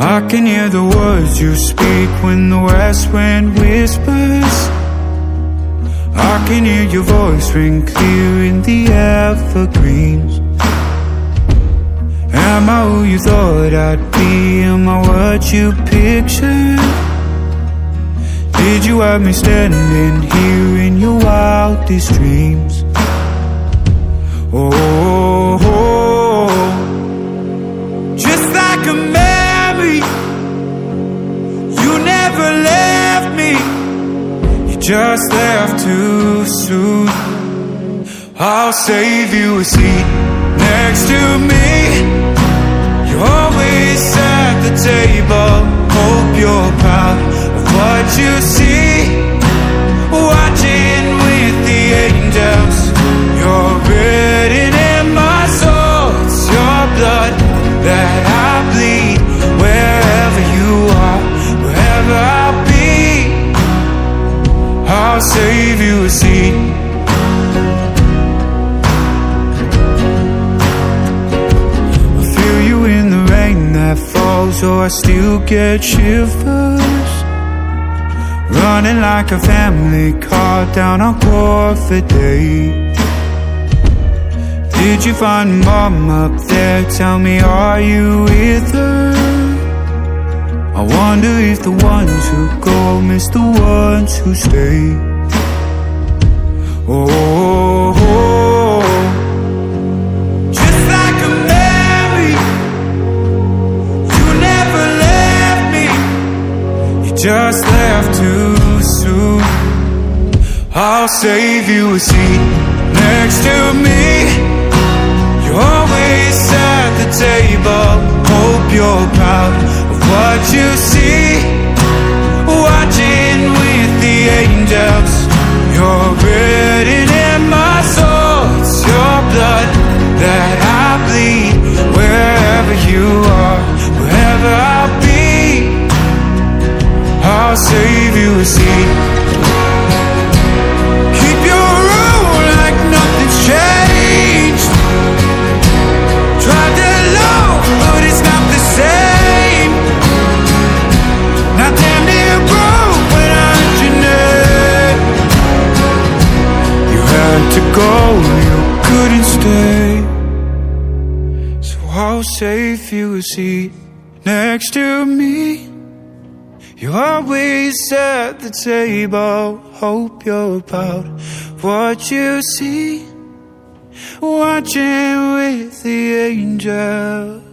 I can hear the words you speak when the west wind whispers. I can hear your voice ring clear in the evergreens. Am I who you thought I'd be? Am I what you pictured? Did you have me standing here in your wildest dreams? Just left too soon. I'll save you a seat next to me. You're always at the table. Hope you're proud of what you see. Watching so I still get shivers. Running like a family car down Corford Day. Did you find mom up there? Tell me, are you with her? I wonder if the ones who go miss the ones who stay. Oh. Just left too soon. I'll save you a seat next to me. You're always at the table. Hope you're proud of what you see. Save you a seat next to me. You're always at the table. Hope you're proud what you see. Watching with the angels.